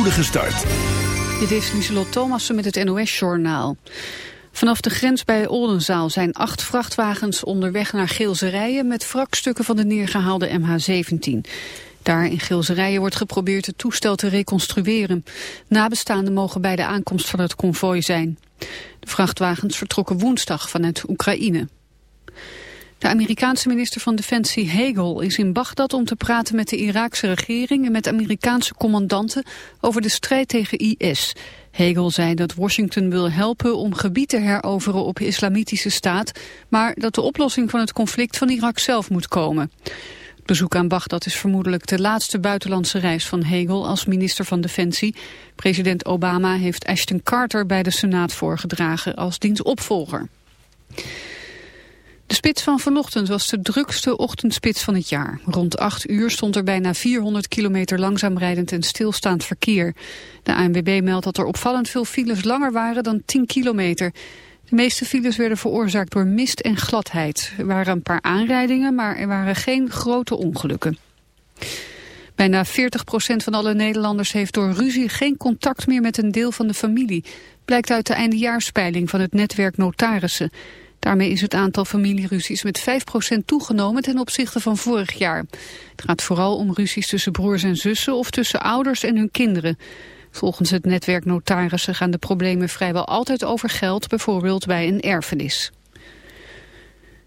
spoedige start. Dit is Lieselot Thomassen met het NOS-journaal. Vanaf de grens bij Oldenzaal zijn acht vrachtwagens onderweg naar Geelserijen... met wrakstukken van de neergehaalde MH17. Daar in Geelserijen wordt geprobeerd het toestel te reconstrueren. Nabestaanden mogen bij de aankomst van het konvooi zijn. De vrachtwagens vertrokken woensdag vanuit Oekraïne. De Amerikaanse minister van Defensie Hegel is in Bagdad om te praten met de Iraakse regering en met Amerikaanse commandanten over de strijd tegen IS. Hegel zei dat Washington wil helpen om gebied te heroveren op de islamitische staat, maar dat de oplossing van het conflict van Irak zelf moet komen. Het bezoek aan Bagdad is vermoedelijk de laatste buitenlandse reis van Hegel als minister van Defensie. President Obama heeft Ashton Carter bij de Senaat voorgedragen als diens opvolger. De spits van vanochtend was de drukste ochtendspits van het jaar. Rond 8 uur stond er bijna 400 kilometer langzaam rijdend en stilstaand verkeer. De ANWB meldt dat er opvallend veel files langer waren dan 10 kilometer. De meeste files werden veroorzaakt door mist en gladheid. Er waren een paar aanrijdingen, maar er waren geen grote ongelukken. Bijna 40% van alle Nederlanders heeft door ruzie geen contact meer met een deel van de familie. Blijkt uit de eindejaarspeiling van het netwerk notarissen. Daarmee is het aantal familieruzies met 5% toegenomen ten opzichte van vorig jaar. Het gaat vooral om ruzies tussen broers en zussen of tussen ouders en hun kinderen. Volgens het netwerk notarissen gaan de problemen vrijwel altijd over geld, bijvoorbeeld bij een erfenis.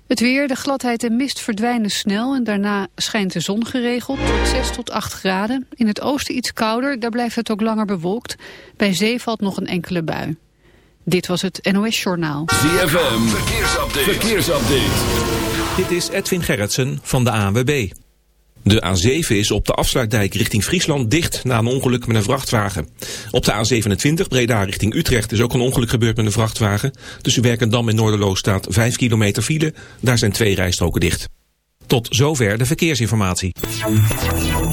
Het weer, de gladheid en mist verdwijnen snel en daarna schijnt de zon geregeld tot 6 tot 8 graden. In het oosten iets kouder, daar blijft het ook langer bewolkt. Bij zee valt nog een enkele bui. Dit was het NOS Journaal. ZFM, verkeersupdate. verkeersupdate. Dit is Edwin Gerritsen van de ANWB. De A7 is op de afsluitdijk richting Friesland dicht na een ongeluk met een vrachtwagen. Op de A27 Breda richting Utrecht is ook een ongeluk gebeurd met een vrachtwagen. Tussen Werkendam en Noorderloos staat 5 kilometer file. Daar zijn twee rijstroken dicht. Tot zover de verkeersinformatie. In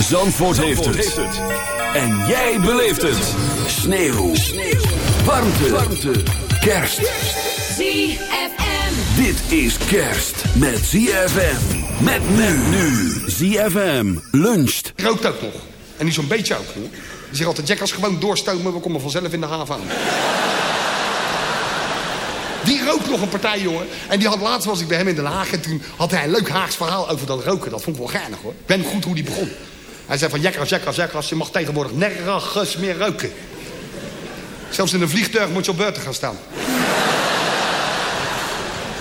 Zandvoort, heeft, het. En jij beleeft het. Sneeuw. Warmte. Warmte. Kerst. ZFM. Dit is kerst met ZFM. Met men nu. ZFM luncht. rookt ook nog. En niet zo'n beetje ook. Hoor. Die zegt altijd, Jack, als gewoon doorstomen, we komen vanzelf in de haven aan. Die rookt nog een partij, jongen. En die had laatst was ik bij hem in Den Haag. En toen had hij een leuk Haags verhaal over dat roken. Dat vond ik wel geinig, hoor. Ik ben goed hoe die begon. Hij zei van, Jekkers, Jekkers, Jekkers, je mag tegenwoordig nergens meer roken. Zelfs in een vliegtuig moet je op beurten gaan staan.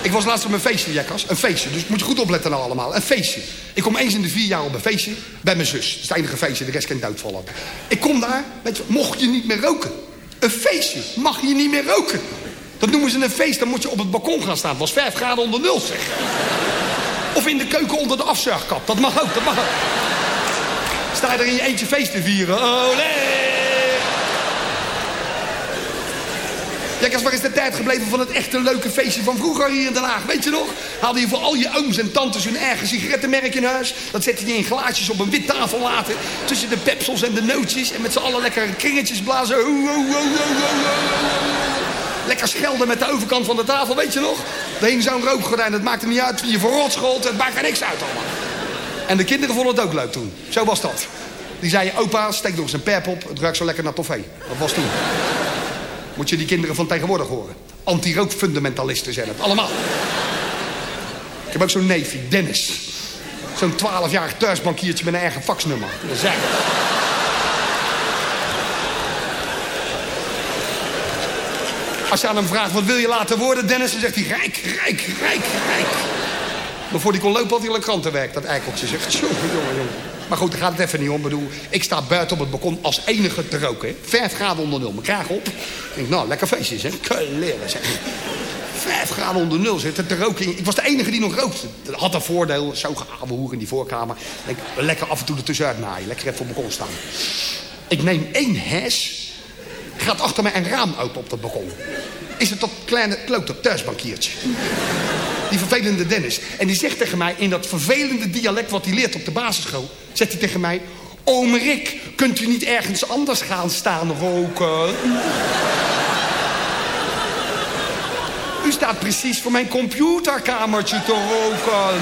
Ik was laatst op een feestje, Jekkers. Een feestje, dus moet je goed opletten nou allemaal. Een feestje. Ik kom eens in de vier jaar op een feestje bij mijn zus. Dat is het enige feestje, de rest kan doodvallen. Ik kom daar, mocht je niet meer roken. Een feestje, mag je niet meer roken. Dat noemen ze een feest, dan moet je op het balkon gaan staan. Het was 5 graden onder nul, zeg. Of in de keuken onder de afzuigkap. Dat mag ook, dat mag ook. Sta je er in je eentje feest te vieren. Olé! Jakkers, waar is de tijd gebleven van het echte leuke feestje van vroeger hier in Den Haag? Weet je nog? Haalde je voor al je ooms en tantes hun eigen sigarettenmerk in huis. Dat zette je in glaasjes op een wit tafel laten. Tussen de pepsels en de nootjes. En met z'n allen lekker kringetjes blazen. Lekker schelden met de overkant van de tafel, weet je nog? Er hing zo'n rookgordijn, dat maakte niet uit wie je verrot schold. Het maakte niks uit allemaal. En de kinderen vonden het ook leuk toen. Zo was dat. Die zeiden, opa, steek nog eens een pep op. Het ruikt zo lekker naar toffee. Dat was toen. Moet je die kinderen van tegenwoordig horen. Anti-rookfundamentalisten zijn het, allemaal. Ik heb ook zo'n neefje, Dennis. Zo'n 12-jarig thuisbankiertje met een eigen faxnummer. Dat hij. Als je aan hem vraagt, wat wil je laten worden, Dennis? Dan zegt hij, rijk, rijk, rijk, rijk. Maar voor die kon lopen had hij al een krantenwerk, dat eikeltje zegt. Jongen, jongen. Maar goed, daar gaat het even niet om. Ik bedoel, ik sta buiten op het balkon als enige te roken. hè. Vijf graden onder nul, mijn kraag op. Ik denk, nou, lekker feestje, zeg. Kleren, zeg. Vijf graden onder nul zitten te roken. Ik was de enige die nog rookte. Dat had een voordeel, zo gehaven hoer in die voorkamer. Denk, lekker af en toe ertussenuit naaien. Lekker even op het balkon staan. Ik neem één hes gaat achter mij een raam open op dat balkon. Is het dat kleine klote thuisbankiertje. Die vervelende Dennis. En die zegt tegen mij in dat vervelende dialect wat hij leert op de basisschool... zegt hij tegen mij... Oom Rick, kunt u niet ergens anders gaan staan roken? U staat precies voor mijn computerkamertje te roken.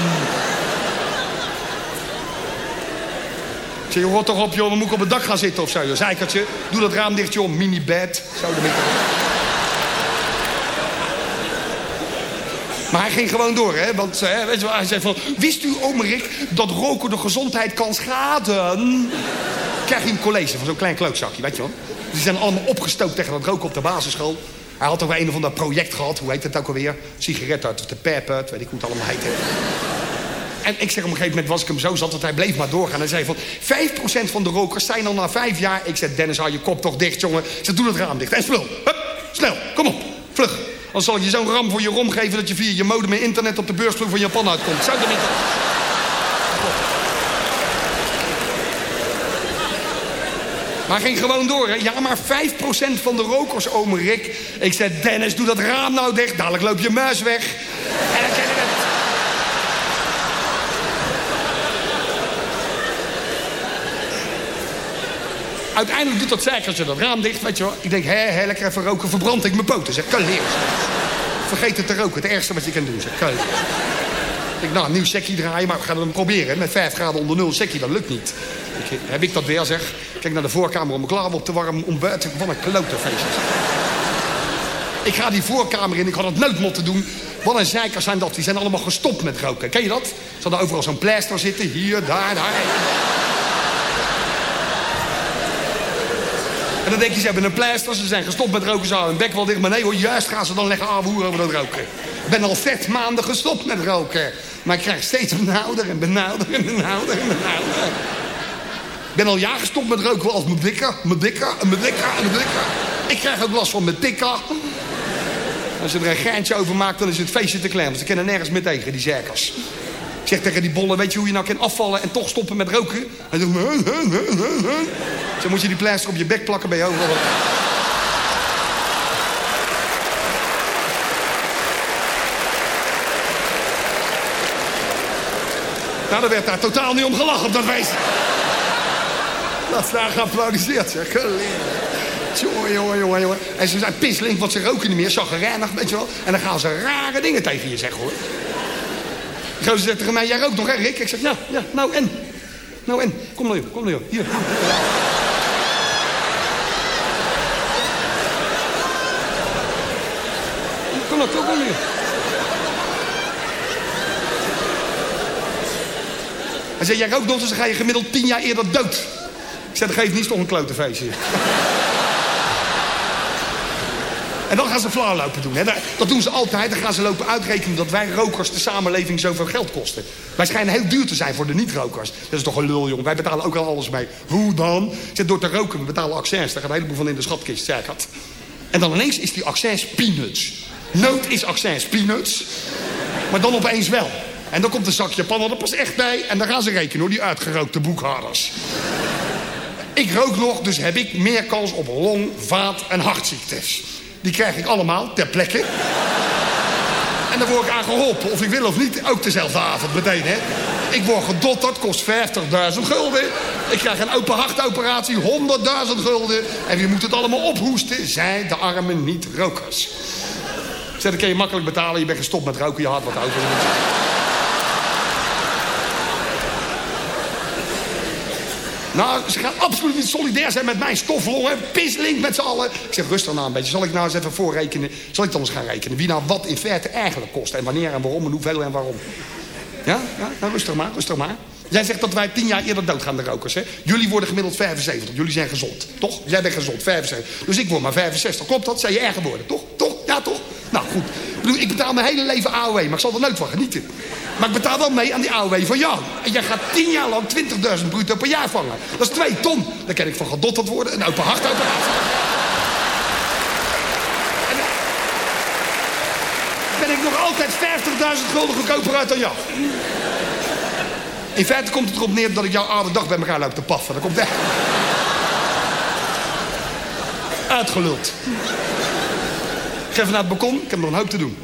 Ik zeg, rot toch op, joh, dan moet ik op het dak gaan zitten of zo. Zeikertje, doe dat raam dicht, joh, mini-bed. Zo, dan ben ik er. Maar hij ging gewoon door, hè. Want hè, weet je wel, hij zei van... Wist u, oom Rick, dat roken de gezondheid kan schaden? Krijg je een college van zo'n klein klootzakje, weet je wel. Die zijn allemaal opgestookt tegen dat roken op de basisschool. Hij had ook wel een of ander project gehad. Hoe heet het ook alweer? Sigaret uit de pep. Weet ik hoe het allemaal heet. En ik zeg op een gegeven moment was ik hem zo zat dat hij bleef maar doorgaan. Hij zei van 5% van de rokers zijn al na vijf jaar. Ik zeg Dennis hou je kop toch dicht jongen. Ik zeg doe het raam dicht. En spul. Hup, snel. Kom op. Vlug. Anders zal ik je zo'n ram voor je rom geven dat je via je modem en internet op de beursvloer van Japan uitkomt. Zou dat niet... Maar ging gewoon door, hè. Ja, maar 5% van de rokers, ome Rick. Ik zei, Dennis, doe dat raam nou dicht. Dadelijk loop je muis weg. En dan ken je het. Uiteindelijk doet dat zeikertje dat raam dicht, weet je wel. Ik denk, hé, lekker even roken, verbrand ik mijn poten. Zeg, kan leren. Vergeet het te roken, het ergste wat je kan doen, zeg. Kan. Ik denk, nou, een nieuw sekkie draaien, maar we gaan het proberen. hè. Met 5 graden onder nul sekkie, dat lukt niet. Ik, heb ik dat weer, zeg. Kijk naar de voorkamer om mijn klaar op te warmen. Ontbijt, wat een klote feestje. Ik ga die voorkamer in, ik had het nooit moeten doen. Wat een zeikers zijn dat, die zijn allemaal gestopt met roken. Ken je dat? Ze hadden overal zo'n pleister zitten, hier, daar, daar. En dan denk je, ze hebben een pleister, ze zijn gestopt met roken, ze houden hun bek wel dicht. Maar nee hoor, juist gaan ze dan leggen aanvoeren over dat roken. Ik ben al vet maanden gestopt met roken. Maar ik krijg steeds benauwder en benauwder en benauwder en benauwder. Ik ben al jaren gestopt met roken als mijn dikker, mijn dikker, mijn dikker, en mijn dikker. Ik krijg ook last van mijn dikker. Als je er een geintje over maakt, dan is het feestje te klein. Want ze kennen nergens meer tegen, die zerkers. Ik zeg tegen die bollen, weet je hoe je nou kan afvallen en toch stoppen met roken? Hij zegt. Zo moet je die pleister op je bek plakken bij je overal. Nou, er werd daar totaal niet om gelachen op dat feest. Dat is daar geapplaudiseerd, zeg. Jongen, jongen, jongen, jongen. En ze zijn pisselink, want ze roken niet meer. Chagrijnig, weet je wel. En dan gaan ze rare dingen tegen je zeggen, hoor. Gozer zegt tegen mij, jij rookt nog, hè, Rick? Ik zeg, ja, ja, nou en? Nou en? Kom nou, joh, kom nou, joh. Hier. Kom nou, kom, hier. Hij zei, jij rookt nog, dus dan ga je gemiddeld tien jaar eerder dood. Ik zei, dat geeft niet toch een klote feestje. En dan gaan ze flauw lopen doen. Hè. Dat- doen ze altijd. Dan gaan ze lopen uitrekenen dat wij rokers de samenleving zoveel geld kosten. Wij schijnen heel duur te zijn voor de niet-rokers. Dat is toch een lul, jongen. Wij betalen ook al alles mee. Hoe dan? Zit door te roken, we betalen accents. Daar gaat een heleboel van in de schatkist, zei dat. En dan ineens is die accents peanuts. Nood is accents peanuts. Maar dan opeens wel. En dan komt een zak Japan er pas echt bij. En dan gaan ze rekenen, hoor, die uitgerookte boekhouders. Ik rook nog, dus heb ik meer kans op long, vaat en hartziektes. Die krijg ik allemaal ter plekke. En dan word ik aan geholpen, of ik wil of niet. Ook dezelfde avond meteen, hè. Ik word gedotterd, kost 50.000 gulden. Ik krijg een open hartoperatie, 100.000 gulden. En wie moet het allemaal ophoesten? Zij, de arme niet-rokers. Zeg, dat kun je makkelijk betalen. Je bent gestopt met roken, je had wat over. Nou, ze gaan absoluut niet solidair zijn met mijn stoflongen. Pislink met z'n allen. Ik zeg, rustig nou een beetje. Zal ik nou eens even voorrekenen? Zal ik dan eens gaan rekenen? Wie nou wat in feite eigenlijk kost. En wanneer en waarom en hoeveel en waarom. Ja? ja? Nou, rustig maar, rustig maar. Jij zegt dat wij tien jaar eerder doodgaan, de rokers, hè? Jullie worden gemiddeld 75. Jullie zijn gezond, toch? Jij bent gezond, 75. Dus ik word maar 65. Klopt dat? Zijn je erger worden, toch? Toch? Ja, toch? Nou, goed. Ik, betaal mijn hele leven AOW, maar ik zal er nooit van genieten. Maar ik betaal wel mee aan die AOW van jou. En jij gaat tien jaar lang 20.000 bruto per jaar vangen. Dat is twee ton. Dan kan ik van gedotterd worden, een open hartoperatie. Dan ben ik nog altijd 50.000 gulden goedkoper uit dan jou. In feite komt het erop neer dat ik jouw oude dag bij elkaar loop te paffen. Dat komt echt... Uitgeluld. Even naar het balkon. Ik heb nog een hoop te doen.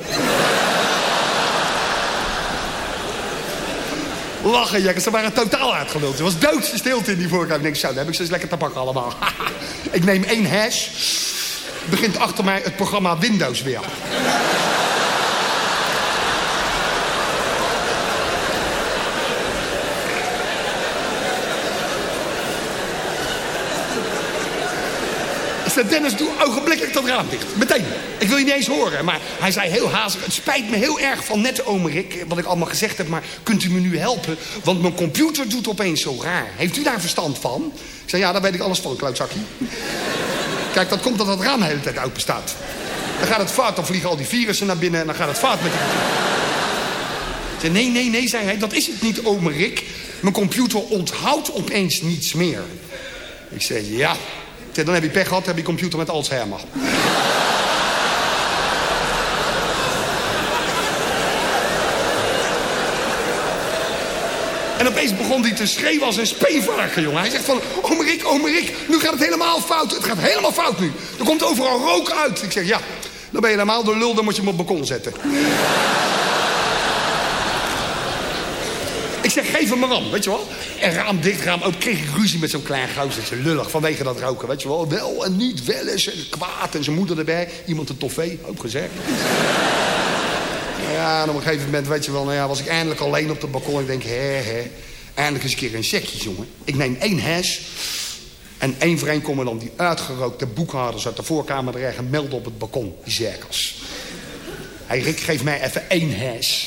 Lachen, jekkers. Ze waren totaal uitgeluld. Er was doodse stilte in die voorkamer. Ik denk, zo, heb ik ze eens lekker te pakken allemaal. ik neem één hash. Begint achter mij het programma Windows weer. Zei, Dennis, doe ogenblikkelijk dat raam dicht. Meteen. Ik wil je niet eens horen. Maar hij zei heel hazig, het spijt me heel erg van net, omerik... wat ik allemaal gezegd heb, maar kunt u me nu helpen? Want mijn computer doet opeens zo raar. Heeft u daar verstand van? Ik zei, ja, daar weet ik alles van, klootzakje. Kijk, dat komt dat het raam de hele tijd open staat. Dan gaat het fout, dan vliegen al die virussen naar binnen... en dan gaat het fout met zei, nee, nee, nee, zei hij, dat is het niet, omerik. Mijn computer onthoudt opeens niets meer. Ik zei, ja... Dan heb je pech gehad, heb je computer met Alzheimer. En opeens begon hij te schreeuwen als een speenvarken, jongen. Hij zegt van, oh Rick, oh Rick, nu gaat het helemaal fout. Het gaat helemaal fout nu. Er komt overal rook uit. Ik zeg, ja, dan ben je helemaal de lul, dan moet je hem op het balkon zetten. Ik zeg, geef hem maar aan, weet je wel. En raam dicht, raam open. Kreeg ik ruzie met zo'n klein gozertje. Lullig, vanwege dat roken, weet je wel. Wel en niet, wel eens, en kwaad. En zijn moeder erbij. Iemand een toffee, ook gezegd. Ja, en op een gegeven moment, weet je wel, nou ja, was ik eindelijk alleen op het balkon. Ik denk, hè, hè. Eindelijk eens een keer een sekje, jongen. Ik neem één hash. En één vreemd komen dan die uitgerookte boekhouders uit de voorkamer er en melden op het balkon. Die zerkers. Hij Rick, geef mij even één hash.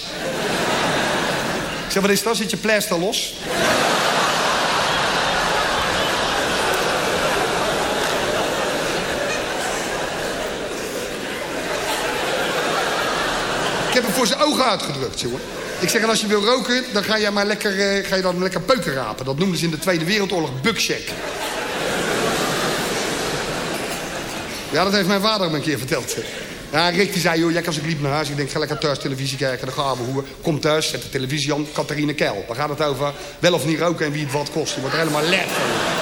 Zeg, wat is dat? Zit je pleister los? Ik heb hem voor zijn ogen uitgedrukt, jongen. Ik zeg, als je wil roken, dan ga je maar lekker, eh, ga je dan lekker peuken rapen. Dat noemden ze in de Tweede Wereldoorlog buckcheck. Ja, dat heeft mijn vader me een keer verteld. Ja, Rick die zei, joh, jij als ik liep naar huis. Ik denk, ga lekker thuis televisie kijken. Dan gaan we hoer. Kom thuis, zet de televisie aan. Catharine Keil. Daar gaat het over wel of niet roken en wie het wat kost. Je wordt er helemaal lef van.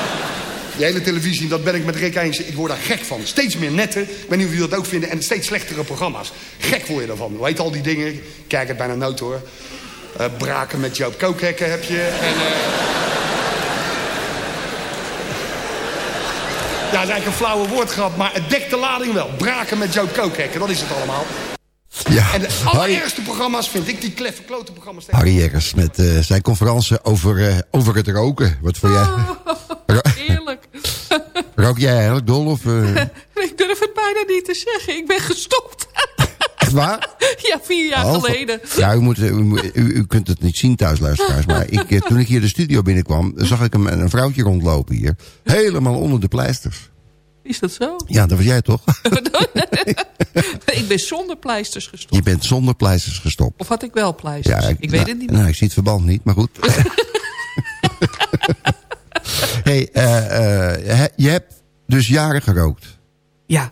Die hele televisie, dat ben ik met Rick eens. Ik word daar gek van. Steeds meer netten. Ik weet niet of jullie dat ook vinden. En steeds slechtere programma's. Gek word je ervan. Heet al die dingen? Ik Kijk het bijna nooit hoor. Eh, braken met Joop Kookhekken heb je. En, eh, Ja, dat is eigenlijk een flauwe woordgrap, maar het dekt de lading wel. Braken met Joop Kookhekken, dat is het allemaal. Ja, En de Harry, allereerste programma's vind ik die kleffe klote programma's. Harry Jekkers met eh, zijn conferentie over, eh, over het roken. Wat voor jij? Ro- Heerlijk. Rook jij eigenlijk dol? Of, eh, Ik durf het bijna niet te zeggen. Ik ben gestopt. Waar? Ja, vier jaar Oh, geleden. Ja, u, moet, u, u, kunt het niet zien thuis, luisteraars. Maar ik, eh, toen ik hier de studio binnenkwam, zag ik een, een vrouwtje rondlopen hier. Helemaal onder de pleisters. Is dat zo? Ja, dat was jij toch? ik ben zonder pleisters gestopt. Je bent zonder pleisters gestopt. Of had ik wel pleisters? ik, weet nou, het niet meer. Nou, ik zie het verband niet, maar goed. hey, eh, eh, je hebt dus jaren gerookt. Ja.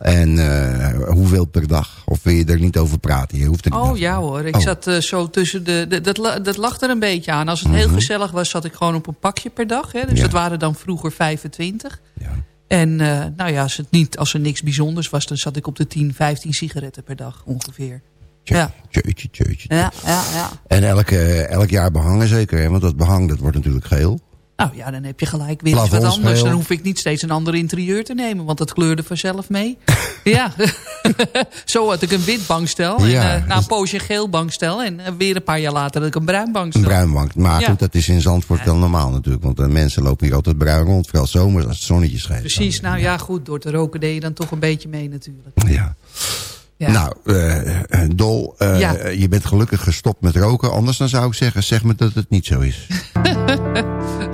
En eh, hoeveel per dag? Of wil je er niet over praten? Je hoeft er niet Oh ja hoor, ik Oh. zat eh, zo tussen de... de dat, dat lag er een beetje aan. Als het heel gezellig was, zat ik gewoon op een pakje per dag. Hè. Dus Mhm. Ja. dat waren dan vroeger 25. Ja. En eh, nou ja, als, het niet, als er niks bijzonders was... dan zat ik op de 10, 15 sigaretten per dag ongeveer. Ja, Tjeutje, tjeutje. ja, ja. ja. En elk, eh, elk jaar behangen zeker, hè? want dat behang dat wordt natuurlijk geel. Nou ja, dan heb je gelijk weer iets wat anders. Dan hoef ik niet steeds een ander interieur te nemen. Want dat kleurde vanzelf mee. ja, zo had ik een wit bankstel. En Ja. eh, na een poosje een geel bankstel. En eh, weer een paar jaar later had ik een bruin Een bankstel. bruin bank. Maar Ja. goed, dat is in Zandvoort wel normaal natuurlijk. Want de mensen lopen hier altijd bruin rond. Vooral zomers als het zonnetje schijnt. Precies, nou ja goed. Door te roken deed je dan toch een beetje mee natuurlijk. Ja. Ja. Nou, eh, eh, Dol, eh, Ja. je bent gelukkig gestopt met roken. Anders dan zou ik zeggen, zeg me dat het niet zo is.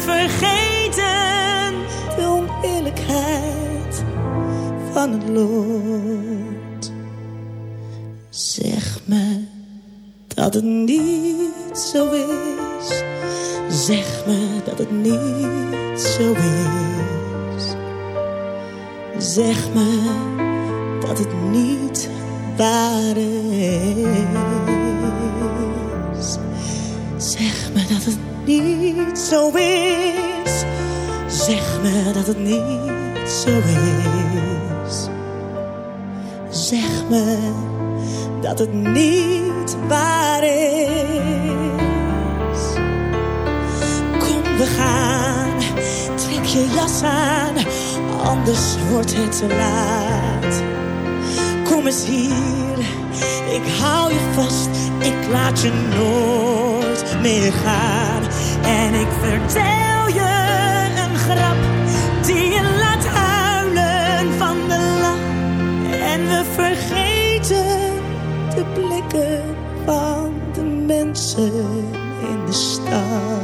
Vergeten de oneerlijkheid van het lot. Zeg me dat het niet zo is. Zeg me dat het niet zo is. Zeg me dat het niet waar is. Niet zo is. Zeg me dat het niet zo is. Zeg me dat het niet waar is. Kom, we gaan. Trek je jas aan, anders wordt het te laat. Kom eens hier, ik hou je vast, ik laat je nooit meer gaan. En ik vertel je een grap die je laat huilen van de lach. En we vergeten de blikken van de mensen in de stad.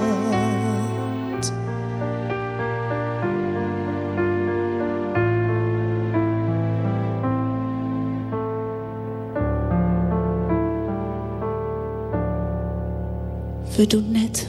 We doen net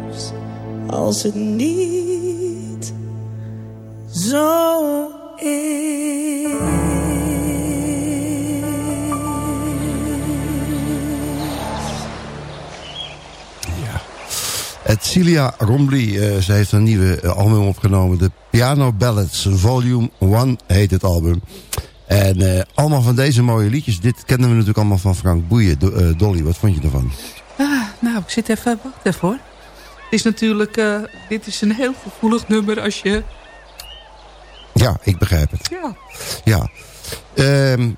als het niet zo Het Celia Rombly, eh, ze heeft een nieuwe eh, album opgenomen. De Piano Ballads, Volume 1 heet het album. En eh, allemaal van deze mooie liedjes. Dit kennen we natuurlijk allemaal van Frank Boeien. Do- Dolly, wat vond je ervan? Ah, nou, ik zit even, wacht even hoor. Het is natuurlijk, eh, dit is een heel gevoelig nummer als je... Ja, ik begrijp het. Ja, Ja. Ehm,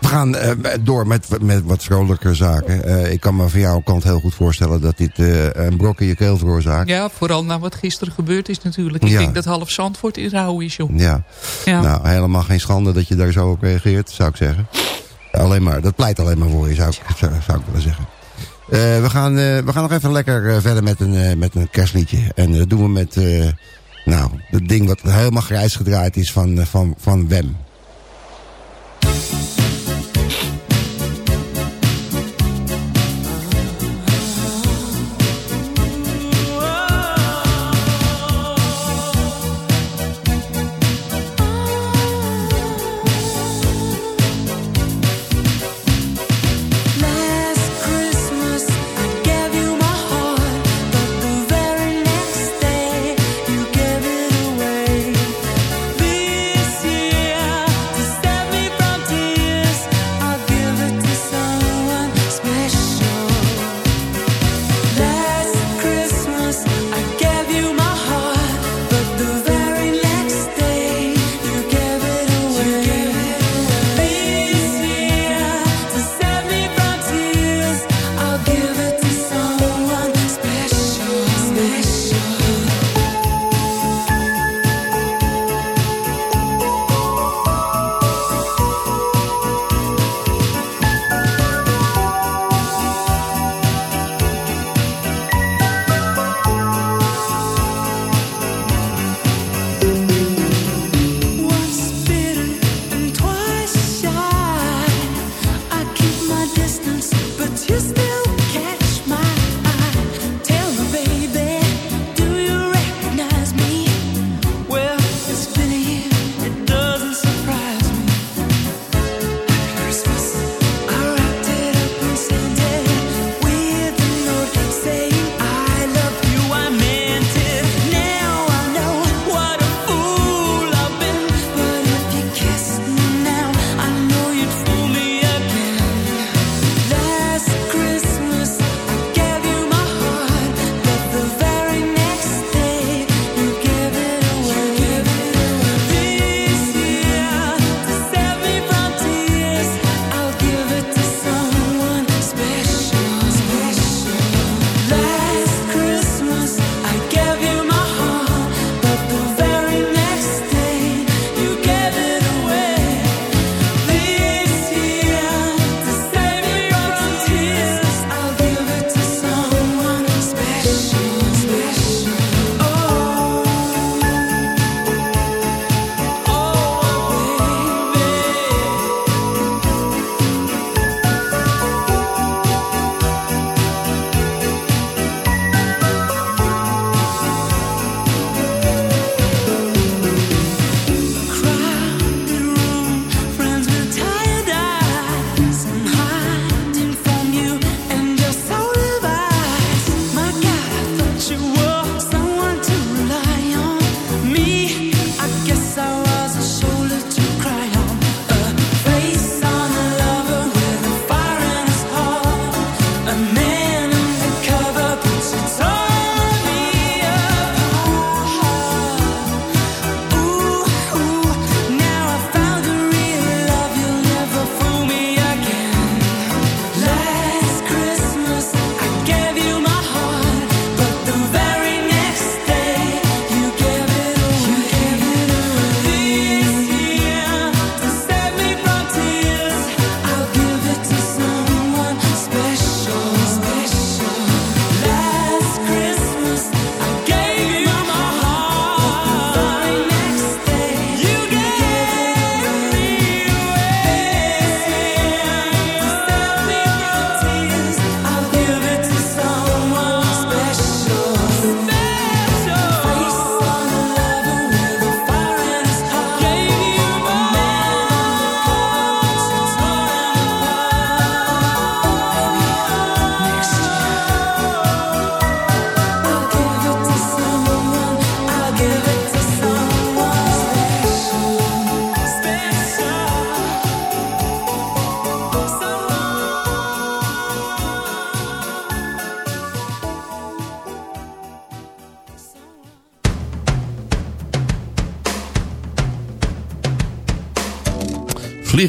we gaan eh, door met, met wat vrolijker zaken. Eh, ik kan me van jouw kant heel goed voorstellen dat dit een brok in je keel veroorzaakt. ja vooral na wat gisteren gebeurd is natuurlijk. Ik Ja. denk dat half Zandvoort in rouw is, joh. Ja. Ja. Nou, helemaal geen schande dat je daar zo op reageert, zou ik zeggen. Alleen maar, dat pleit alleen maar voor je, zou ik, zou, zou ik willen zeggen. Eh, we, gaan, eh, we gaan nog even lekker eh, verder met een, met een kerstliedje. En dat doen we met, nou, het ding wat helemaal grijs gedraaid is van, van, van Wem.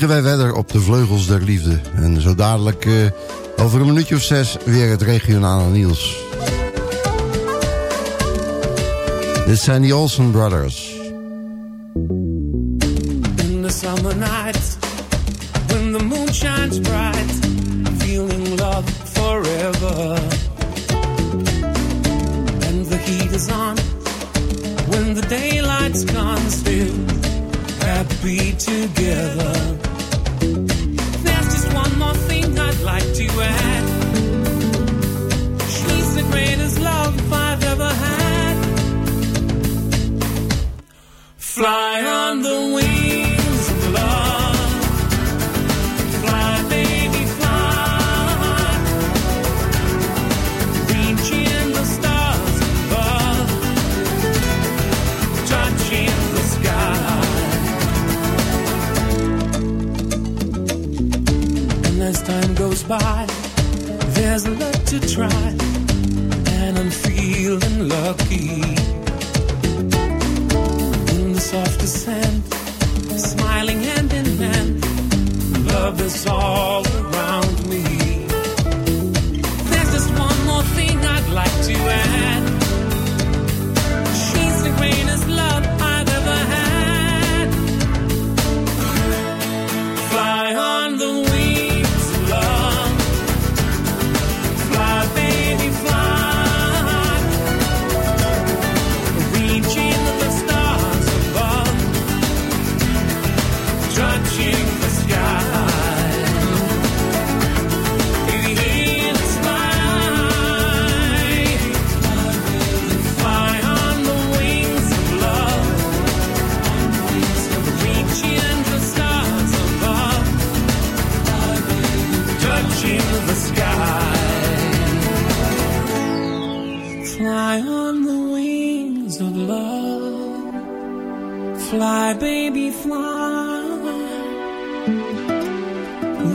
Vliegen wij verder op de vleugels der liefde. En zo dadelijk eh, over een minuutje of zes weer het regionale nieuws. Dit zijn de Olsen Brothers. Fly, baby, fly.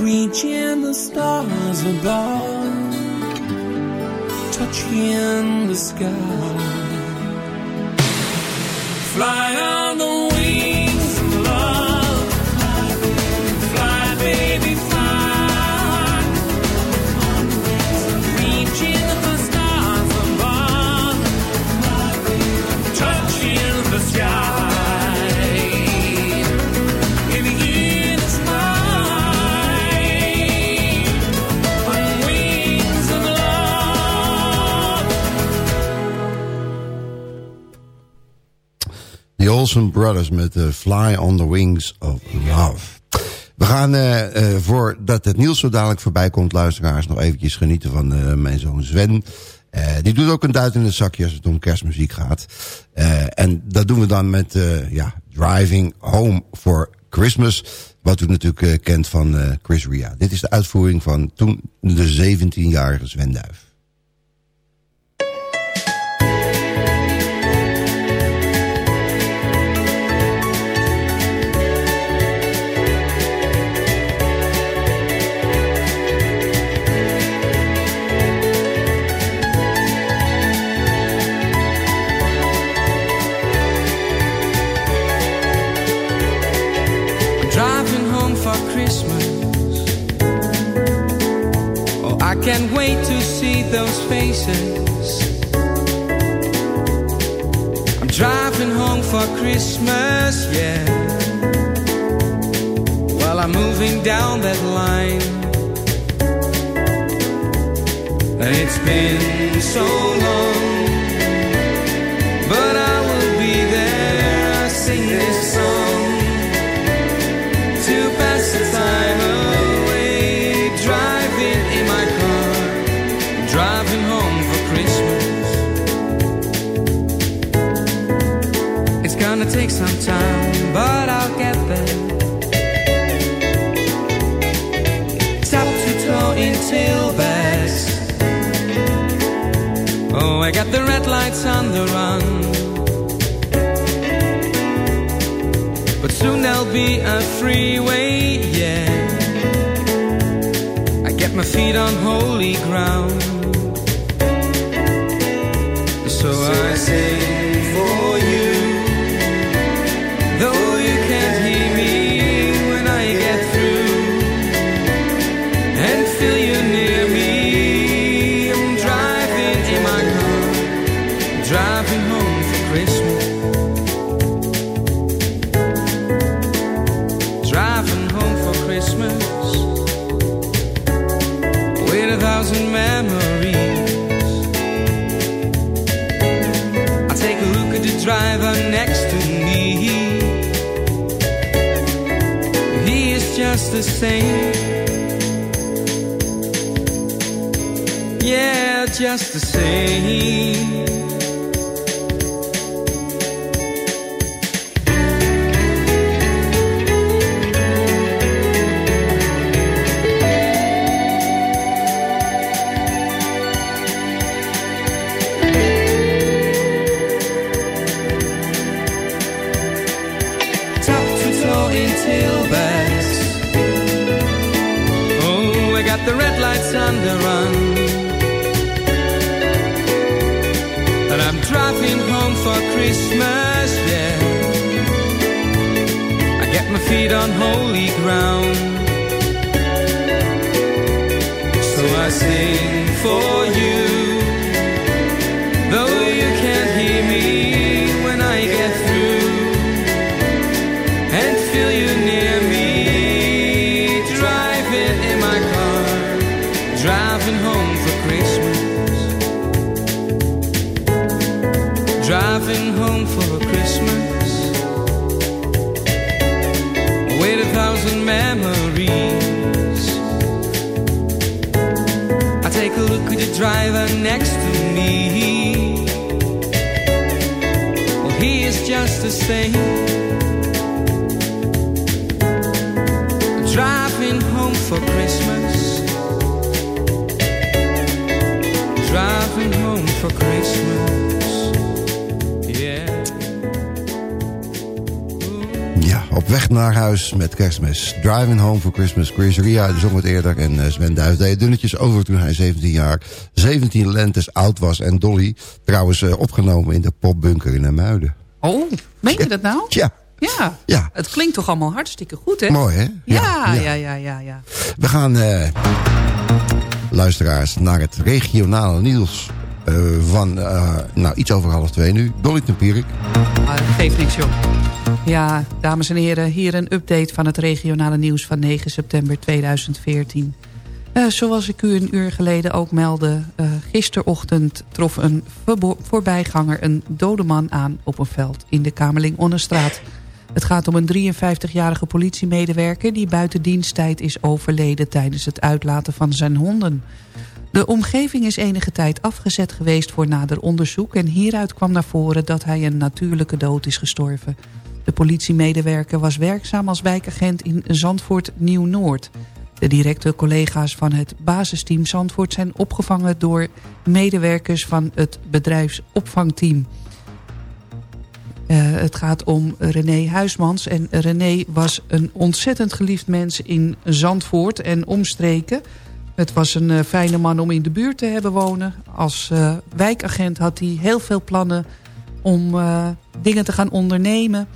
Reaching the stars above. Touching the sky. Fly on the wings The Olsen Brothers met uh, Fly on the Wings of Love. We gaan, uh, uh, voordat het nieuws zo dadelijk voorbij komt, luisteraars, nog eventjes genieten van mijn zoon Sven. Die doet ook een duit in het zakje als het om kerstmuziek gaat. En dat doen we dan met ja, Driving Home for Christmas. Wat u natuurlijk kent van Chris Ria. Dit is de uitvoering van toen de 17-jarige Sven Duif. Can't wait to see those faces. I'm driving home for Christmas, yeah. While I'm moving down that line. And it's been so long, run. But soon there'll be a freeway, yeah. I get my feet on holy ground. Same. Yeah, just the same. The red lights on the run. And I'm driving home for Christmas, yeah. I get my feet on holy ground. So I sing for you. Driver next to me. Well, he is just the same. driving home for Christmas. Driving home for Christmas. Ja, op weg naar huis met kerstmis. Driving Home for Christmas. Chris Ria zong het eerder. En eh, Sven Duif deed dunnetjes over toen hij 17 jaar, 17 lentes oud was. En Dolly trouwens eh, opgenomen in de popbunker in Muiden. Oh, meen je dat nou? Ja, Ja. Ja. Het klinkt toch allemaal hartstikke goed, hè? mooi hè? Ja, ja, ja, ja, ja. We gaan, eh, luisteraars, naar het regionale nieuws eh, van nou, iets over half twee nu. Dolly Tempierik. Ah, geeft niks, joh. Ja, dames en heren, hier een update van het regionale nieuws van 9 september 2014. Eh, zoals ik u een uur geleden ook meldde... eh, gisterochtend trof een voorbijganger een dode man aan op een veld in de Kamerling-Onnestraat. Het gaat om een 53-jarige politiemedewerker... die buiten diensttijd is overleden tijdens het uitlaten van zijn honden. De omgeving is enige tijd afgezet geweest voor nader onderzoek... en hieruit kwam naar voren dat hij een natuurlijke dood is gestorven. De politiemedewerker was werkzaam als wijkagent in Zandvoort Nieuw-Noord. De directe collega's van het basisteam Zandvoort zijn opgevangen door medewerkers van het bedrijfsopvangteam. Eh, het gaat om René Huismans. En René was een ontzettend geliefd mens in Zandvoort en omstreken. Het was een eh, fijne man om in de buurt te hebben wonen. Als eh, wijkagent had hij heel veel plannen om dingen te gaan ondernemen.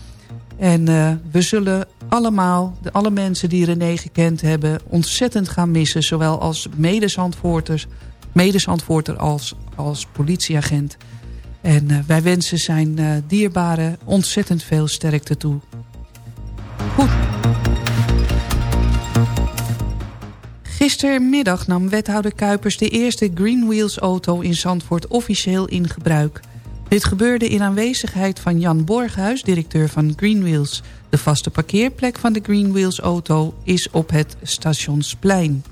En eh, we zullen allemaal, de, alle mensen die René gekend hebben... ontzettend gaan missen. Zowel als medezandvoorters, medezandvoorter als, als politieagent. En eh, wij wensen zijn eh, dierbaren ontzettend veel sterkte toe. Goed. Gistermiddag nam wethouder Kuipers de eerste Green Wheels auto in Zandvoort officieel in gebruik. Dit gebeurde in aanwezigheid van Jan Borghuis, directeur van Green Wheels. De vaste parkeerplek van de Green Wheels auto is op het Stationsplein.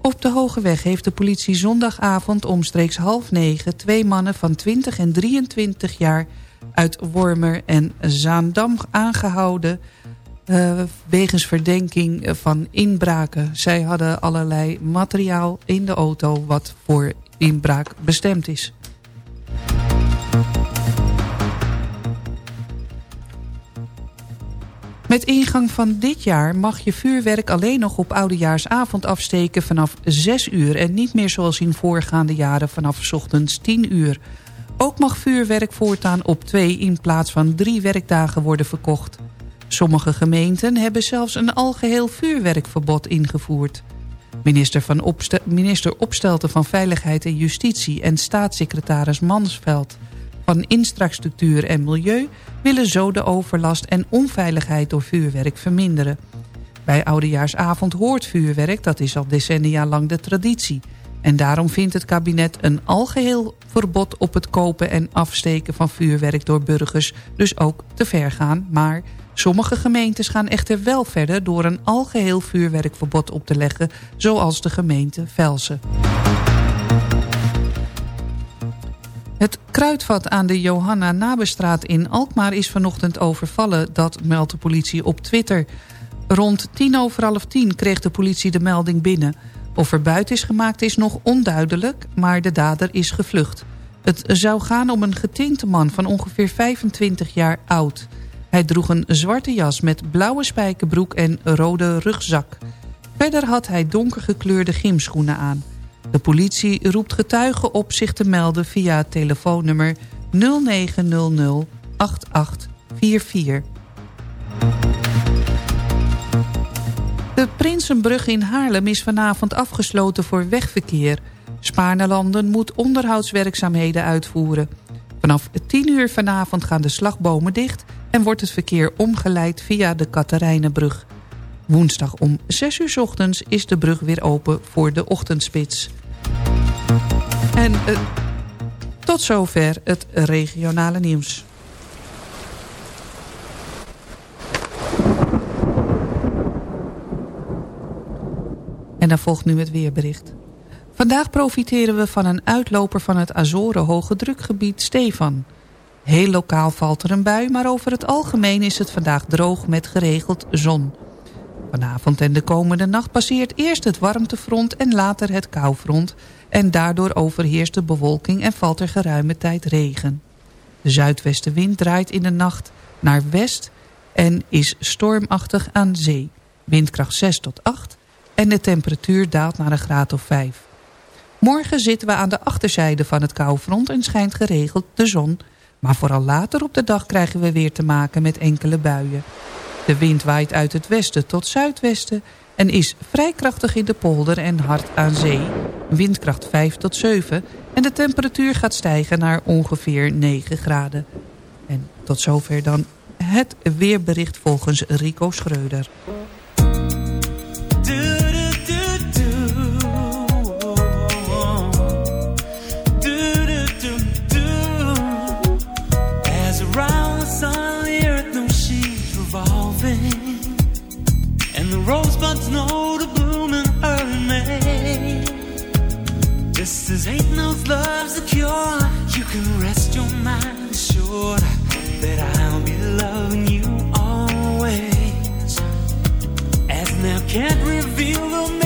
Op de Hoge Weg heeft de politie zondagavond omstreeks half negen... twee mannen van 20 en 23 jaar uit Wormer en Zaandam aangehouden... eh, wegens verdenking van inbraken. Zij hadden allerlei materiaal in de auto wat voor inbraak bestemd is. Met ingang van dit jaar mag je vuurwerk alleen nog op oudejaarsavond afsteken vanaf 6 uur... en niet meer zoals in voorgaande jaren vanaf ochtends 10 uur. Ook mag vuurwerk voortaan op twee in plaats van drie werkdagen worden verkocht. Sommige gemeenten hebben zelfs een algeheel vuurwerkverbod ingevoerd. Minister, van minister Opstelten van Veiligheid en Justitie en staatssecretaris Mansveld van Infrastructuur en Milieu willen zo de overlast en onveiligheid door vuurwerk verminderen. Bij Oudejaarsavond hoort vuurwerk, dat is al decennia lang de traditie. En daarom vindt het kabinet een algeheel verbod op het kopen en afsteken van vuurwerk door burgers dus ook te ver gaan. Maar sommige gemeentes gaan echter wel verder door een algeheel vuurwerkverbod op te leggen, zoals de gemeente Velsen. Het kruidvat aan de Johanna Nabestraat in Alkmaar is vanochtend overvallen. Dat meldt de politie op Twitter. Rond tien over half tien kreeg de politie de melding binnen. Of er buiten is gemaakt is nog onduidelijk, maar de dader is gevlucht. Het zou gaan om een getinte man van ongeveer 25 jaar oud. Hij droeg een zwarte jas met blauwe spijkerbroek en rode rugzak. Verder had hij donkergekleurde gymschoenen aan. De politie roept getuigen op zich te melden via telefoonnummer 0900 8844. De Prinsenbrug in Haarlem is vanavond afgesloten voor wegverkeer. Spaarnelanden moet onderhoudswerkzaamheden uitvoeren. Vanaf 10 uur vanavond gaan de slagbomen dicht... en wordt het verkeer omgeleid via de Katerijnenbrug. Woensdag om 6 uur ochtends is de brug weer open voor de ochtendspits. En uh, tot zover het regionale nieuws. En dan volgt nu het weerbericht. Vandaag profiteren we van een uitloper van het Azoren hoge drukgebied Stefan. Heel lokaal valt er een bui, maar over het algemeen is het vandaag droog met geregeld zon. Vanavond en de komende nacht passeert eerst het warmtefront en later het koufront... en daardoor overheerst de bewolking en valt er geruime tijd regen. De zuidwestenwind draait in de nacht naar west en is stormachtig aan zee. Windkracht 6 tot 8 en de temperatuur daalt naar een graad of 5. Morgen zitten we aan de achterzijde van het koufront en schijnt geregeld de zon... maar vooral later op de dag krijgen we weer te maken met enkele buien. De wind waait uit het westen tot zuidwesten en is vrij krachtig in de polder en hard aan zee. Windkracht 5 tot 7 en de temperatuur gaat stijgen naar ongeveer 9 graden. En tot zover dan het weerbericht volgens Rico Schreuder. Can't reveal the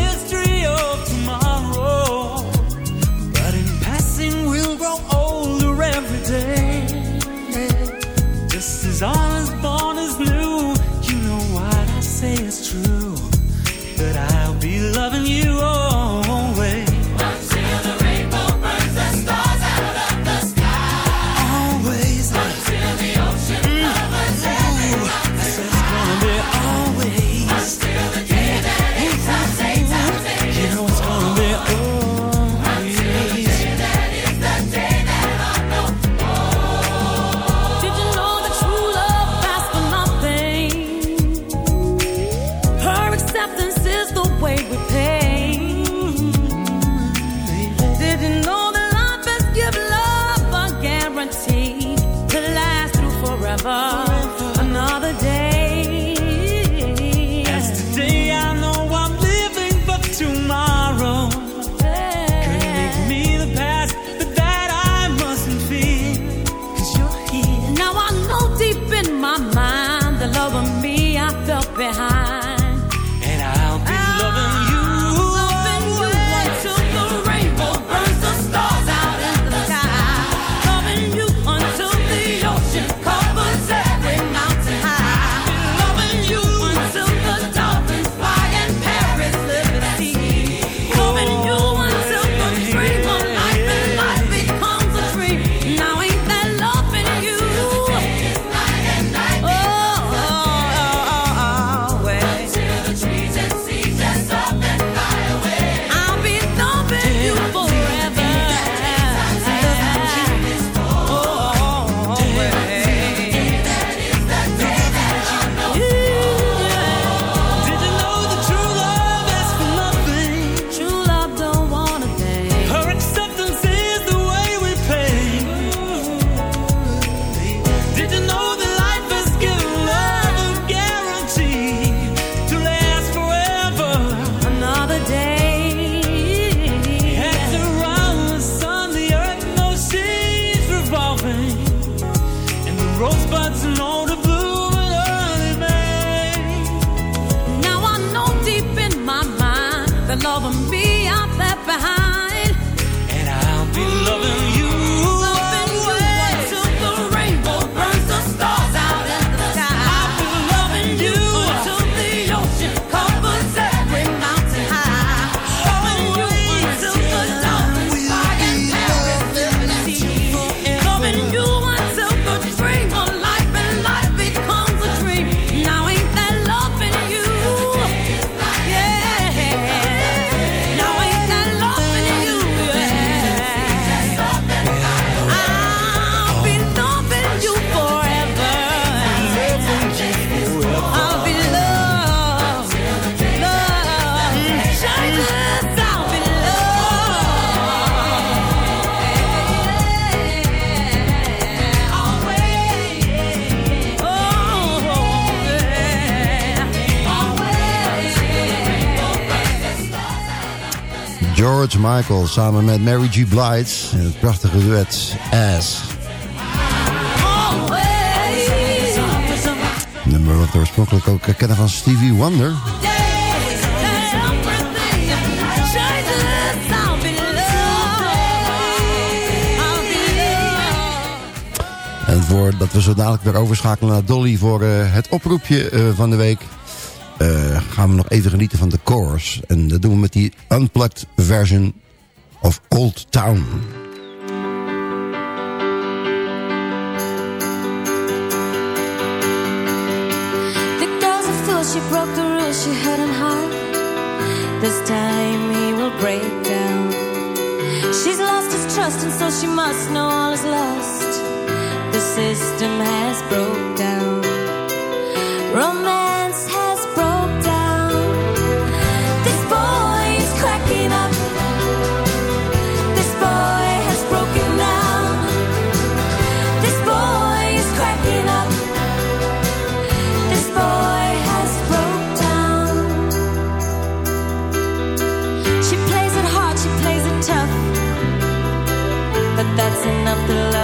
George Michael samen met Mary G. Blight in het prachtige duet As Nummer wat we oorspronkelijk ook kennen van Stevie Wonder. En voordat we zo dadelijk weer overschakelen naar Dolly voor eh, het oproepje eh, van de week uh, gaan we nog even genieten van de chorus. En dat doen we met die unplugged version of Old Town. The girl's of fool, she broke the rules, she had him heart This time he will break down. She's lost his trust and so she must know all is lost. The system has broken. down. Romance the light.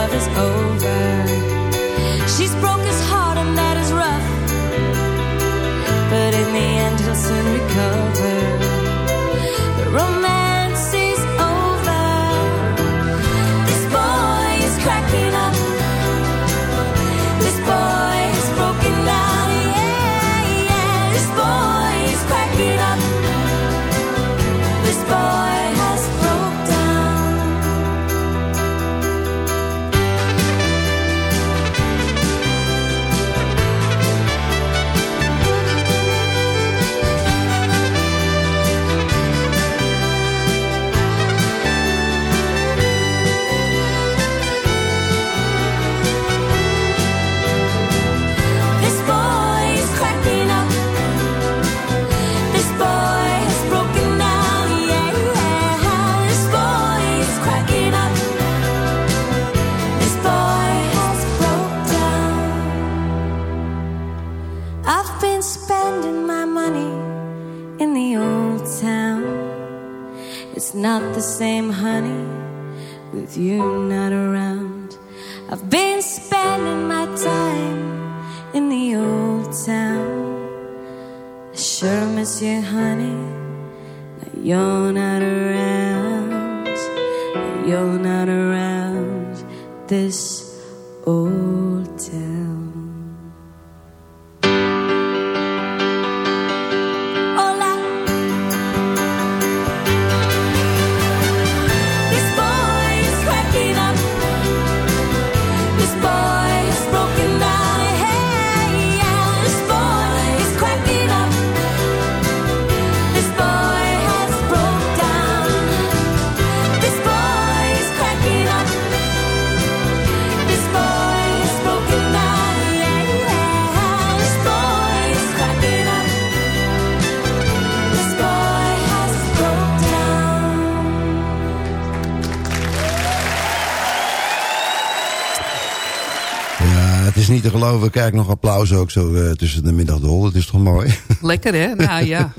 we kijken nog applaus ook zo eh, tussen de middag door. Dat is toch mooi? Lekker hè? Nou ja,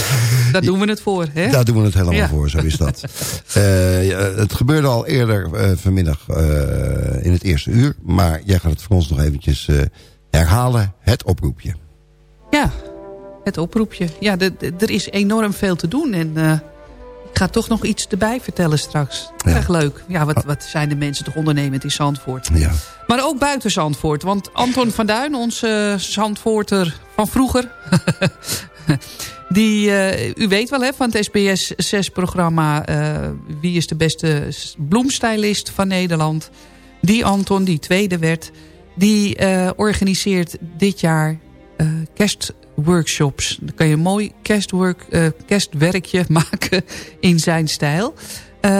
daar doen we het voor. Hè? Daar doen we het helemaal voor, zo is dat. Eh, het gebeurde al eerder eh, vanmiddag in het eerste uur. Maar jij gaat het voor ons nog eventjes herhalen. Het oproepje. Ja, het oproepje. Ja, er is enorm veel te doen en ik ga toch nog iets erbij vertellen straks. Ja. Erg leuk. Ja, wat, wat zijn de mensen toch ondernemend in Zandvoort. Ja. Maar ook buiten Zandvoort. Want Anton van Duin, onze Zandvoorter van vroeger... die, eh, u weet wel hè, van het SBS 6-programma... Wie is de beste bloemstylist van Nederland? Die Anton, die tweede werd... die eh, organiseert dit jaar eh, kerstworkshops. Dan kan je een mooi kerstwork, eh, kerstwerkje maken in zijn stijl. Eh,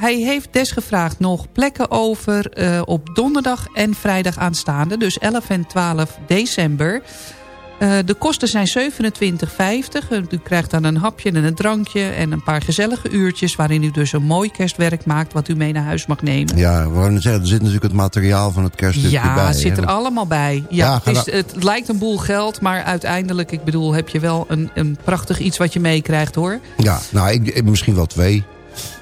hij heeft desgevraagd nog plekken over eh, op donderdag en vrijdag aanstaande. Dus 11 en 12 december. Eh, de kosten zijn 27,50. U krijgt dan een hapje en een drankje en een paar gezellige uurtjes... waarin u dus een mooi kerstwerk maakt wat u mee naar huis mag nemen. Ja, net zeggen, er zit natuurlijk het materiaal van het kerststuk Ja, bij. het zit er allemaal bij. Ja, Ja, het, is, het lijkt een boel geld, maar uiteindelijk, ik bedoel, heb je wel een, een prachtig iets wat je meekrijgt hoor. Ja, nou, ik, ik- misschien wel twee.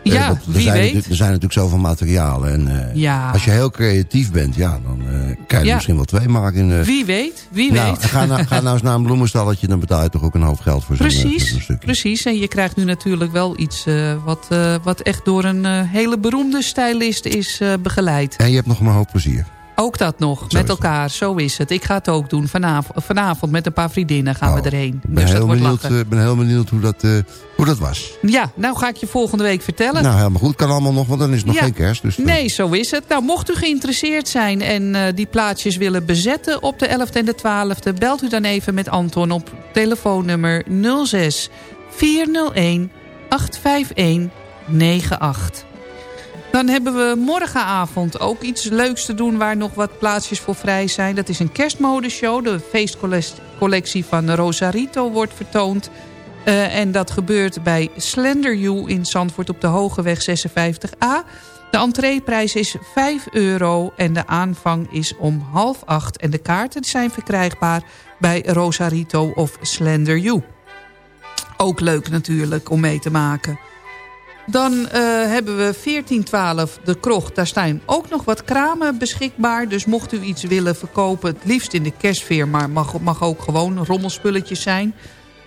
Eh, Ja, want er wie zijn weet. natuurlijk- Er zijn natuurlijk zoveel materialen. En, eh, Ja. Als je heel creatief bent, ja, dan eh, kan je er Ja. misschien wel twee maken. In, Wie weet, wie nou, weet. Ga, nou, ga nou eens naar een bloemenstalletje, dan betaal je toch ook een hoop geld voor zo'n Precies, precies. En je krijgt nu natuurlijk wel iets wat, wat echt door een hele beroemde stylist is begeleid. En je hebt nog maar een hoop plezier. Ook dat nog, Zo met elkaar. Zo is het. Ik ga het ook doen. Vanavond, vanavond met een paar vriendinnen gaan Nou, we erheen. Ik ben, Dus dat heel wordt benieuwd, lachen. eh, ben heel benieuwd hoe dat, eh, hoe dat was. Ja, nou ga ik je volgende week vertellen. Nou, helemaal goed. Kan allemaal nog, want dan is het nog Ja. geen kerst. Dus, eh, Nee, zo is het. Nou, mocht u geïnteresseerd zijn en eh, die plaatsjes willen bezetten op de 11e en de 12e... belt u dan even met Anton op telefoonnummer 06 401 851 98. Dan hebben we morgenavond ook iets leuks te doen... waar nog wat plaatsjes voor vrij zijn. Dat is een kerstmodeshow. De feestcollectie van Rosarito wordt vertoond... Eh, en dat gebeurt bij Slender You in Zandvoort op de Hogeweg 56A. De entreeprijs is 5 euro en de aanvang is om half acht. En de kaarten zijn verkrijgbaar bij Rosarito of Slender You. Ook leuk natuurlijk om mee te maken. Dan eh, hebben we 1412 de krocht. Daar staan ook nog wat kramen beschikbaar. Dus mocht u iets willen verkopen, het liefst in de kerstfeer... maar mag, mag ook gewoon rommelspulletjes zijn...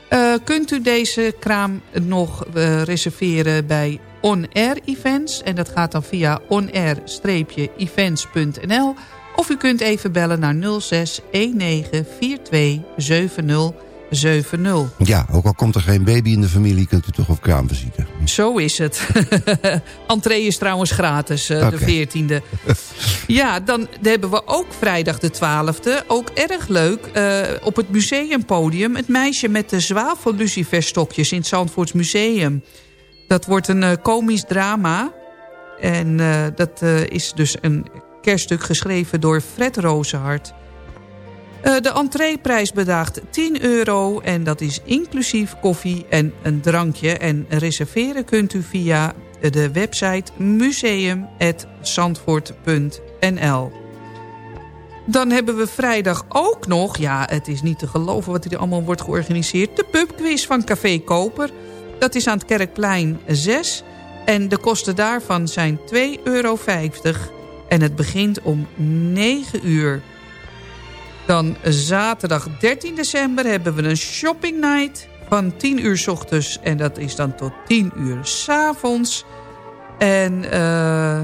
Eh, kunt u deze kraam nog eh, reserveren bij On Air Events. En dat gaat dan via onair-events.nl. Of u kunt even bellen naar 06 19 42 70 70. Ja, ook al komt er geen baby in de familie, kunt u toch op kraamvisite. Zo is het. Entree is trouwens gratis, eh, de 14e. ja, dan hebben we ook vrijdag de 12e. Ook erg leuk. eh, op het museumpodium. Het meisje met de zwavelluciferstokjes in het Zandvoorts Museum. Dat wordt een eh, komisch drama. En dat is dus een kerststuk geschreven door Fred Rozenhart. Eh, de entreeprijs bedraagt 10 euro en dat is inclusief koffie en een drankje. En reserveren kunt u via de website museum.zandvoort.nl Dan hebben we vrijdag ook nog, ja het is niet te geloven wat er allemaal wordt georganiseerd... de pubquiz van Café Koper. Dat is aan het Kerkplein 6 en de kosten daarvan zijn 2,50 euro. En het begint om 9 uur. Dan zaterdag 13 december hebben we een shopping night van 10 uur s ochtends. En dat is dan tot 10 uur s avonds. En eh,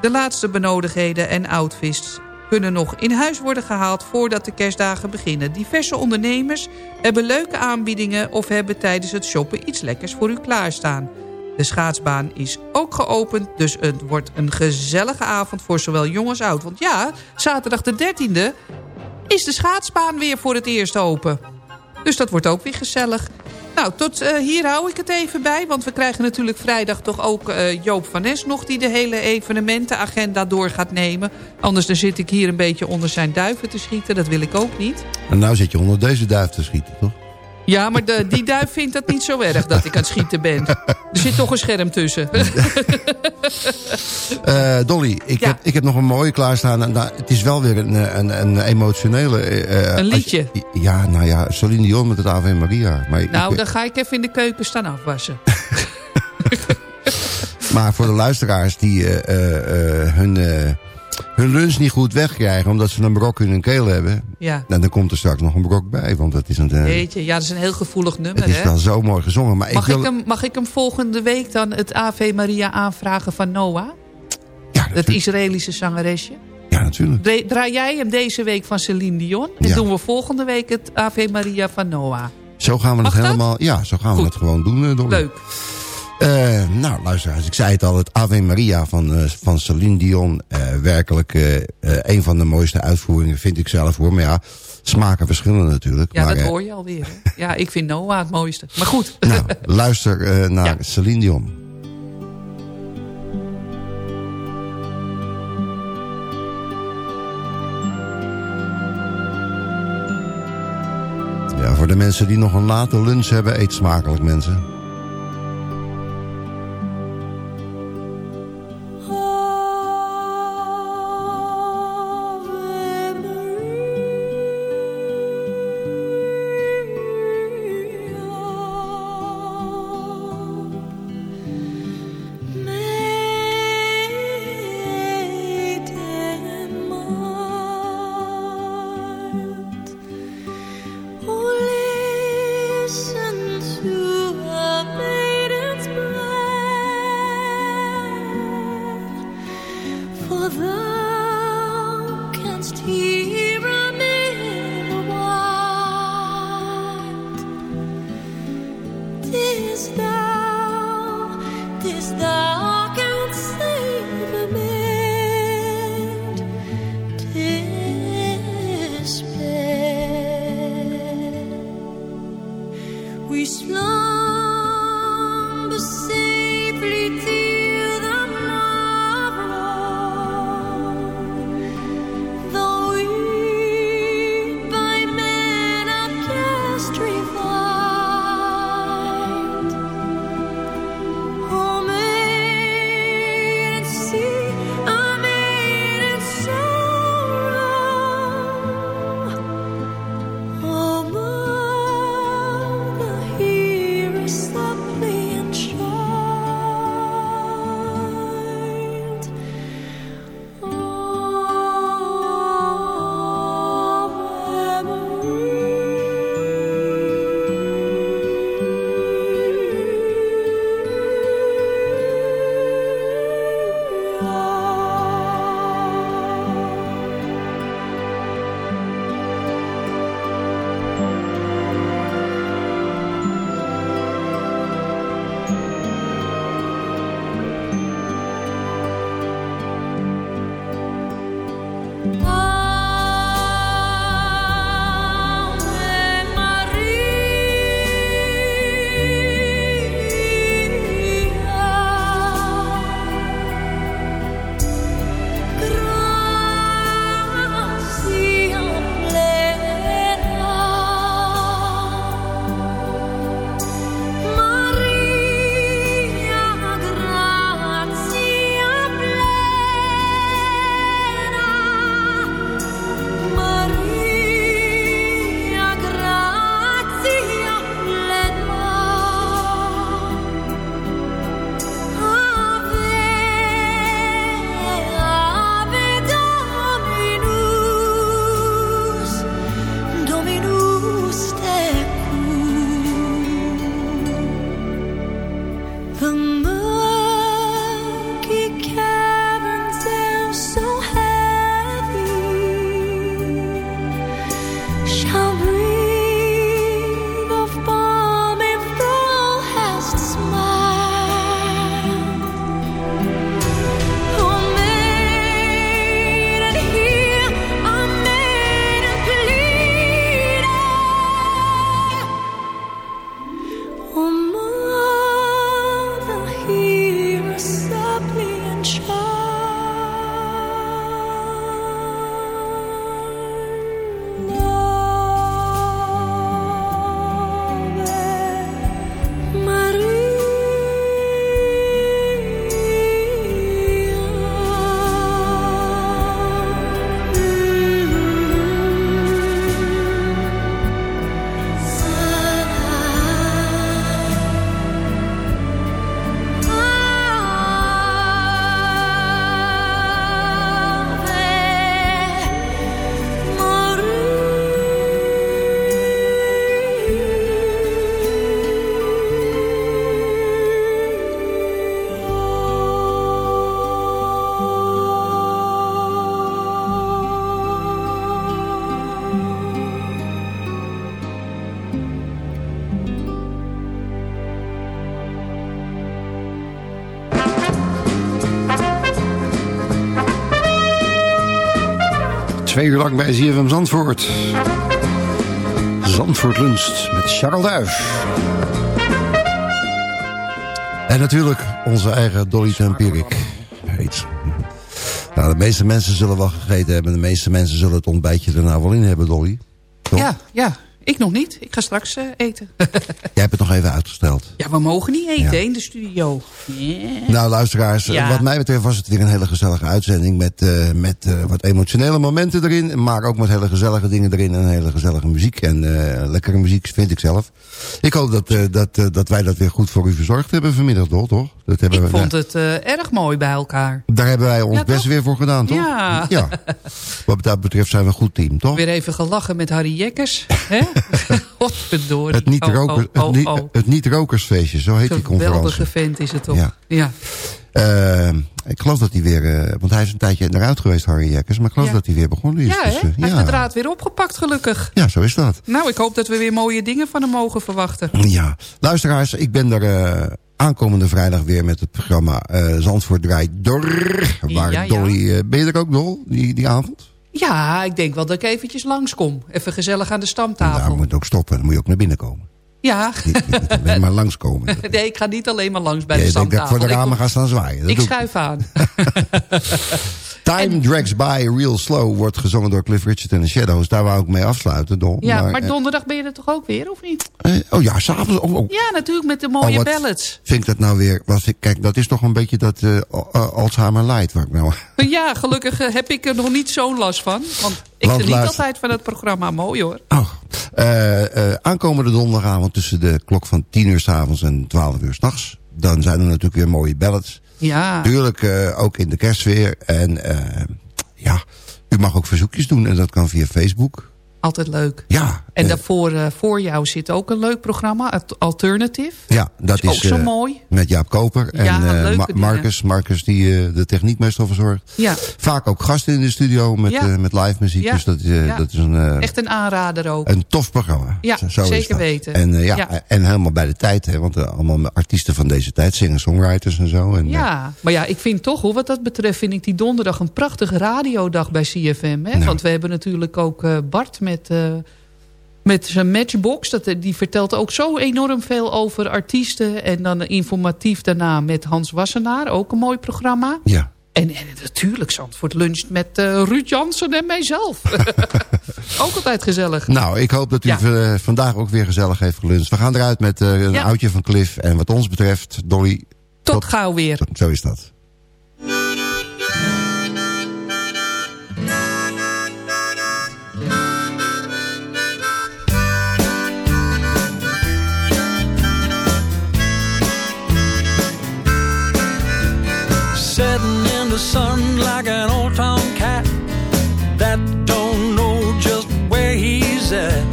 de laatste benodigdheden en outfits kunnen nog in huis worden gehaald voordat de kerstdagen beginnen. Diverse ondernemers hebben leuke aanbiedingen of hebben tijdens het shoppen iets lekkers voor u klaarstaan. De schaatsbaan is ook geopend, dus het wordt een gezellige avond voor zowel jong als oud. Want ja, zaterdag de 13e is de schaatsbaan weer voor het eerst open. Dus dat wordt ook weer gezellig. Nou, tot eh, hier hou ik het even bij. Want we krijgen natuurlijk vrijdag toch ook eh, Joop van Nes nog... die de hele evenementenagenda door gaat nemen. Anders dan zit ik hier een beetje onder zijn duiven te schieten. Dat wil ik ook niet. En nou zit je onder deze duif te schieten, toch? Ja, maar de, die duif vindt dat niet zo erg dat ik aan het schieten ben. Er zit toch een scherm tussen. Eh, Dolly, ik, Ja. heb, ik heb nog een mooie klaarstaan. En, nou, het is wel weer een, eh, een, een emotionele... eh, Een liedje. je- ja, nou ja, Celine Dion met het Ave Maria. Maar, ik- Nou, dan ga ik even in de keuken staan afwassen. maar voor de luisteraars die hun, hun lunch niet goed wegkrijgen... omdat ze een brok in hun keel hebben... Ja. Nou, dan komt er straks nog een brok bij. Want dat is een, eh, Weet je, ja, dat is een heel gevoelig nummer, het is hè? wel zo mooi gezongen. Maar Mag ik hem, mag ik hem volgende week dan het Ave Maria aanvragen van Noah? ja, Het Israëlische zangeresje. ja, natuurlijk. Dra- Draai jij hem deze week van Celine Dion? En Ja. doen we volgende week het Ave Maria van Noah. Zo gaan we Mag het dat? helemaal... Ja, zo gaan we het gewoon doen, eh, Dolly. Leuk. Eh, nou, luisteraars, ik zei het al, het Ave Maria van, eh, van Celine Dion. eh, werkelijk een van de mooiste uitvoeringen, vind ik zelf hoor. Maar ja, smaken verschillen natuurlijk. Ja, maar, dat hoor je alweer. Hè? Ja, ik vind Noah het mooiste. Maar goed. Nou, luister naar Ja. Celine Dion. Ja, voor de mensen die nog een late lunch hebben, eet smakelijk mensen. Twee uur lang bij ZFM Zandvoort. Zandvoort luncht met Charles Duif. En natuurlijk onze eigen Dolly Tempierik. Heet. Nou, de meeste mensen zullen wel gegeten hebben. De meeste mensen zullen het ontbijtje er nou wel in hebben, Dolly. Toch? Ja, ja. Ik nog niet. Ik ga straks eh, eten. Jij hebt het nog even uitgesteld. Ja, we mogen niet eten Ja. in de studio. Yeah. Nou, luisteraars, Ja. wat mij betreft was het weer een hele gezellige uitzending... met, eh, met eh, wat emotionele momenten erin... maar ook met hele gezellige dingen erin en hele gezellige muziek. En eh, lekkere muziek vind ik zelf. Ik hoop dat, dat, dat wij dat weer goed voor u verzorgd hebben vanmiddag, toch? toch? Dat hebben Ik we, vond het erg mooi bij elkaar. Daar hebben wij ons Ja, best weer voor gedaan, toch? Ja. Wat dat betreft zijn we een goed team, toch? Weer even gelachen met Harry Jekkers. hè? Godverdorie. Het niet, Oh, oh, oh, het, niet, oh. het niet rokersfeestje, zo heet die conferentie. Geweldige vent is het toch? Ja. ja. Eh, ik geloof dat hij weer... eh, want hij is een tijdje eruit geweest, Harry Jekkers. Maar ik geloof Ja. dat hij weer begonnen is. Ja, Dus, eh, Hij heeft ja. de draad weer opgepakt, gelukkig. ja, zo is dat. Nou, ik hoop dat we weer mooie dingen van hem mogen verwachten. Ja, luisteraars, ik ben er aankomende vrijdag weer met het programma Zandvoort draait door. Waar Ja, ja. Dolly, ben je er ook Dol, die, die avond? Ja, ik denk wel dat ik eventjes langskom. Even gezellig aan de stamtafel. Nou, moet ook stoppen, dan moet je ook naar binnen komen. Ja, Niet, niet alleen maar langskomen. nee, ik ga niet alleen maar langs bij de ik denk dat ik stamtafel. voor de ramen ga staan zwaaien. Dat ik schuif aan. Time Drags By Real Slow wordt gezongen door Cliff Richard en de Shadows. Daar wou ik mee afsluiten, Dol. Ja, maar, eh, donderdag ben je er toch ook weer, of niet? eh, oh ja, s'avonds. Oh, oh. Ja, natuurlijk met de mooie Oh, wat ballads. Vind ik dat nou weer... Was ik, kijk, dat is toch een beetje dat eh, eh, Alzheimer light. Waar ik nou, Ja, gelukkig heb ik er nog niet zo'n last van. Want ik geniet luister- altijd van het programma. Mooi hoor. Oh, aankomende donderdagavond tussen de klok van 10 uur s'avonds en 12 uur s'nachts. Dan zijn er natuurlijk weer mooie ballads. Ja, Tuurlijk eh, ook in de kerstsfeer. En eh, ja, u mag ook verzoekjes doen en dat kan via Facebook. Altijd leuk. Ja, En eh, daarvoor eh, voor jou zit ook een leuk programma, het Alternative. ja dat is, ook zo eh, mooi. met Jaap Koper en Ja, Ma-. Marcus. Marcus die de techniek meestal verzorgt. Ja, Vaak ook gasten in de studio met, Ja. met live muziek. Ja. Dus dat, dat is een, echt een aanrader ook. een tof programma. Ja, Zo- zeker weten. En, ja, en helemaal bij de tijd. Hè, want allemaal artiesten van deze tijd. Singer-songwriters en zo. En, Ja, maar ja, ik vind toch, hoor, wat dat betreft, vind ik die donderdag een prachtige radiodag bij CFM. Hè? Nou. Want we hebben natuurlijk ook Bart met, eh, met zijn matchbox. Dat, eh, die vertelt ook zo enorm veel over artiesten. En dan informatief daarna met Hans Wassenaar, ook een mooi programma. ja. En, en natuurlijk Zandvoort lunch met eh, Ruud Jansen en mijzelf. ook altijd gezellig. Nou, ik hoop dat u Ja. vandaag ook weer gezellig heeft geluncht. We gaan eruit met een Ja. oudje van Cliff. En wat ons betreft, Dolly, Tot, tot- gauw weer. zo is dat. The sun like an old town cat that don't know just where he's at.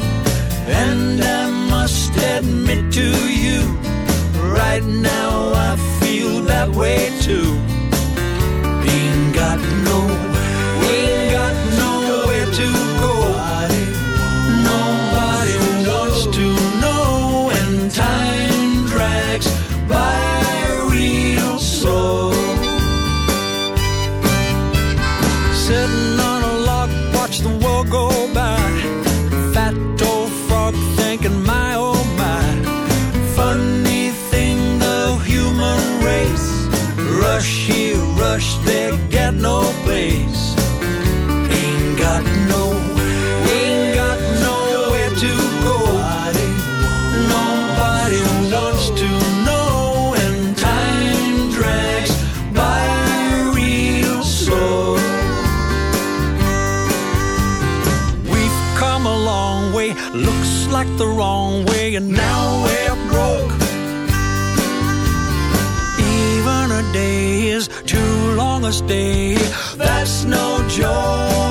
And I must admit to you, right now I feel that way too. Ain't got no, here, rush there, get no place. Ain't got no, ain't got nowhere to go. Nobody wants to know, and time drags by real slow. We've come a long way, looks like the wrong way, Christmas Day. That's no joke.